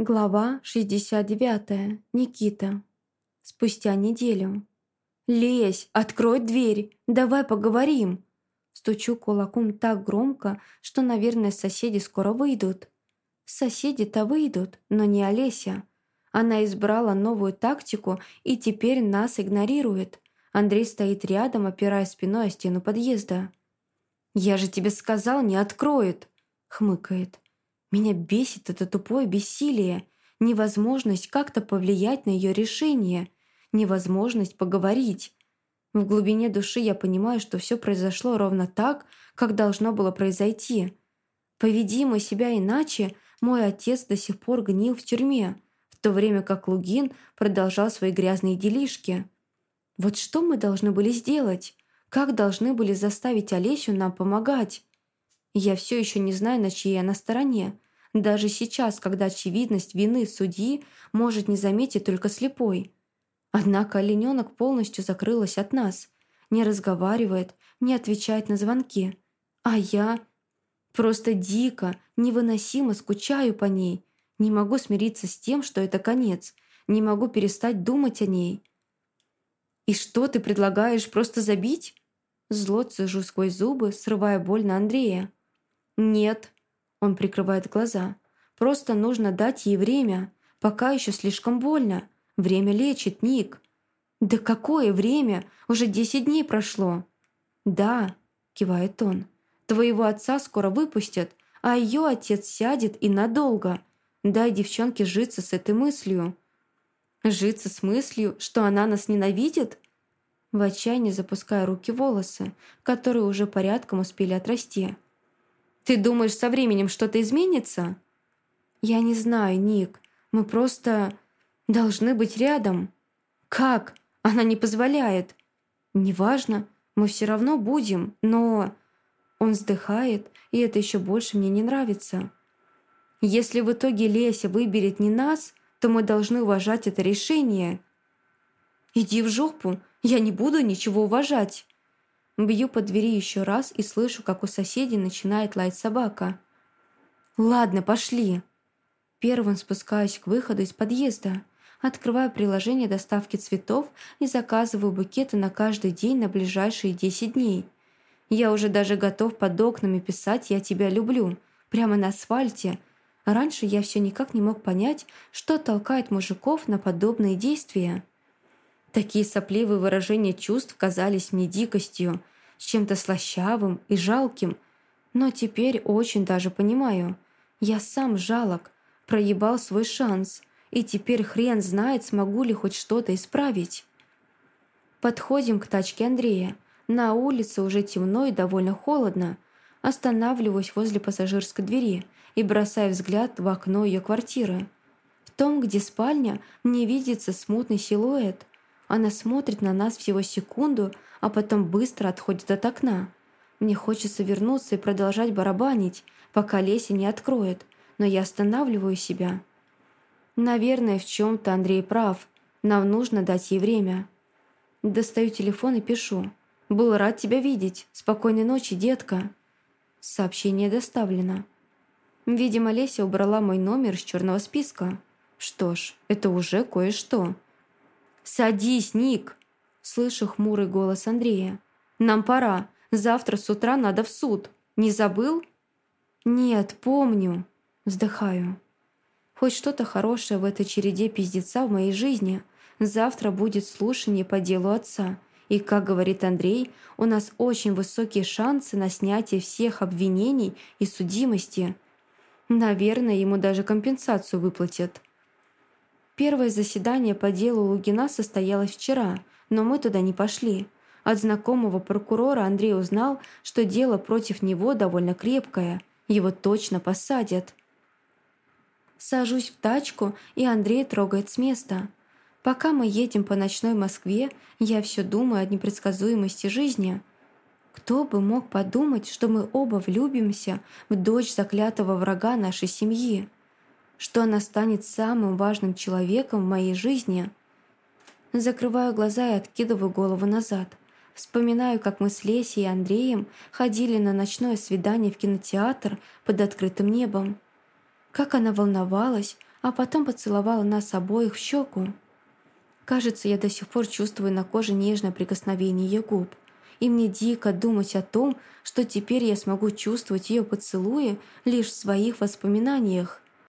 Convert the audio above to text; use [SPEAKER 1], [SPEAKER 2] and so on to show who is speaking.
[SPEAKER 1] Глава 69. Никита. Спустя неделю. «Лезь! Открой дверь! Давай поговорим!» Стучу кулаком так громко, что, наверное, соседи скоро выйдут. Соседи-то выйдут, но не Олеся. Она избрала новую тактику и теперь нас игнорирует. Андрей стоит рядом, опирая спиной о стену подъезда. «Я же тебе сказал, не откроет!» — хмыкает. Меня бесит это тупое бессилие, невозможность как-то повлиять на ее решение, невозможность поговорить. В глубине души я понимаю, что все произошло ровно так, как должно было произойти. Поведи мы себя иначе, мой отец до сих пор гнил в тюрьме, в то время как Лугин продолжал свои грязные делишки. Вот что мы должны были сделать? Как должны были заставить Олесю нам помогать? Я все еще не знаю, на чьей она стороне. Даже сейчас, когда очевидность вины судьи может не заметить только слепой. Однако олененок полностью закрылась от нас. Не разговаривает, не отвечает на звонки. А я просто дико, невыносимо скучаю по ней. Не могу смириться с тем, что это конец. Не могу перестать думать о ней. «И что ты предлагаешь, просто забить?» Зло цежу сквозь зубы, срывая боль на Андрея. «Нет», — он прикрывает глаза, «просто нужно дать ей время. Пока еще слишком больно. Время лечит, Ник». «Да какое время? Уже десять дней прошло». «Да», — кивает он, «твоего отца скоро выпустят, а ее отец сядет и надолго. Дай девчонке житься с этой мыслью». «Житься с мыслью, что она нас ненавидит?» В отчаянии запуская руки волосы, которые уже порядком успели отрасти. Ты думаешь, со временем что-то изменится? Я не знаю, Ник. Мы просто должны быть рядом. Как? Она не позволяет. Неважно, мы все равно будем, но... Он вздыхает, и это еще больше мне не нравится. Если в итоге Леся выберет не нас, то мы должны уважать это решение. Иди в жопу, я не буду ничего уважать. Бью по двери еще раз и слышу, как у соседей начинает лаять собака. «Ладно, пошли». Первым спускаюсь к выходу из подъезда. Открываю приложение доставки цветов и заказываю букеты на каждый день на ближайшие 10 дней. Я уже даже готов под окнами писать «Я тебя люблю» прямо на асфальте. Раньше я все никак не мог понять, что толкает мужиков на подобные действия. Такие сопливые выражения чувств казались мне дикостью, с чем-то слащавым и жалким. Но теперь очень даже понимаю. Я сам жалок, проебал свой шанс, и теперь хрен знает, смогу ли хоть что-то исправить. Подходим к тачке Андрея. На улице уже темно и довольно холодно. Останавливаюсь возле пассажирской двери и бросаю взгляд в окно ее квартиры. В том, где спальня, мне видится смутный силуэт. Она смотрит на нас всего секунду, а потом быстро отходит от окна. Мне хочется вернуться и продолжать барабанить, пока Леся не откроет, но я останавливаю себя. Наверное, в чем-то Андрей прав. Нам нужно дать ей время. Достаю телефон и пишу. «Был рад тебя видеть. Спокойной ночи, детка». Сообщение доставлено. Видимо, Леся убрала мой номер из черного списка. Что ж, это уже кое-что. «Садись, Ник!» Слышу хмурый голос Андрея. «Нам пора. Завтра с утра надо в суд. Не забыл?» «Нет, помню». Вздыхаю. Хоть что-то хорошее в этой череде пиздеца в моей жизни. Завтра будет слушание по делу отца. И, как говорит Андрей, у нас очень высокие шансы на снятие всех обвинений и судимости. Наверное, ему даже компенсацию выплатят. Первое заседание по делу Лугина состоялось вчера, но мы туда не пошли. От знакомого прокурора Андрей узнал, что дело против него довольно крепкое. Его точно посадят. Сажусь в тачку, и Андрей трогает с места. Пока мы едем по ночной Москве, я все думаю о непредсказуемости жизни. Кто бы мог подумать, что мы оба влюбимся в дочь заклятого врага нашей семьи? Что она станет самым важным человеком в моей жизни. Закрываю глаза и откидываю голову назад. Вспоминаю, как мы с Лесей и Андреем ходили на ночное свидание в кинотеатр под открытым небом. Как она волновалась, а потом поцеловала нас обоих в щеку. Кажется, я до сих пор чувствую на коже нежное прикосновение ее губ, и мне дико думать о том, что теперь я смогу чувствовать ее поцелуи лишь в своих воспоминаниях.